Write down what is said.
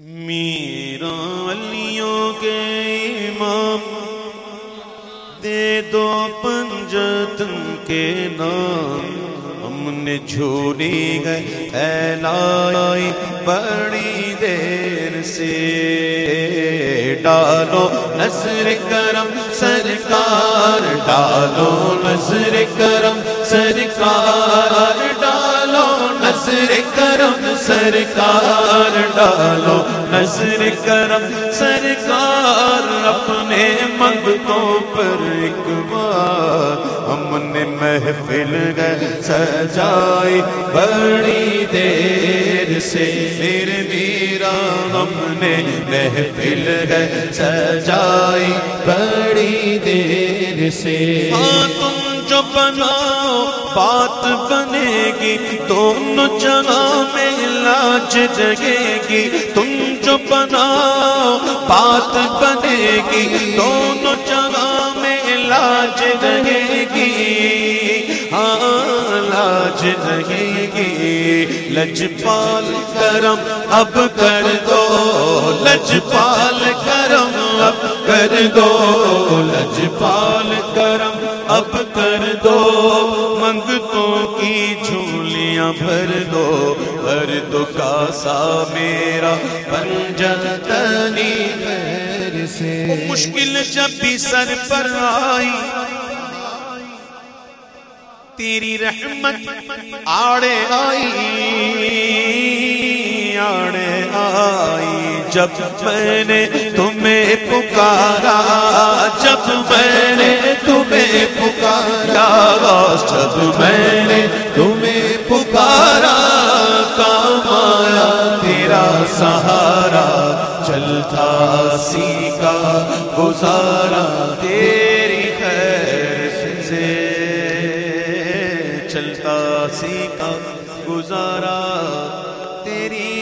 میرا علیوں کے امام، دے دو پنجتن کے نام۔ ہم نے جھولی گئے اے بڑی دیر سے۔ ڈالو نظر کرم سرکار، ڈالو نظر کرم سرکار، ڈالو نظر کرم سرکار۔ ڈالو نظر کرم سرکار اپنے منگتوں پر ایک بار ہم نے محفل گئے، سجائی بڑی دیر سے میرے میرا ہم نے محفل گئے، سجائی بڑی دیر سے۔ تم جو بناؤ، بات بنے گی، دونوں جگہ میں لاج جگے گی تم جو بناؤ بات بنے گی دونوں جگہ میں لاج جگے گی ہاں لاج جگے گی لجپال کرم، اب کر دو۔ لجپال کرم، اب کر دو۔ لجپال کرم، اب کر دو۔ منگتوں کی جھولیاں بھر دو بھر دو کاسا میرا پنجتنی غیر سے۔ مشکل جب بھی سر پر آئی۔ تیری رحمت آڑے آئی آڑے آئی۔ جب میں نے تمہیں پکارا، جب میں نے تمہیں پکارا جب میں پکارا کام تیرا سہارا چلتا سیکھا گزارا تیری خیر سے چلتا سیکھا گزارا تیری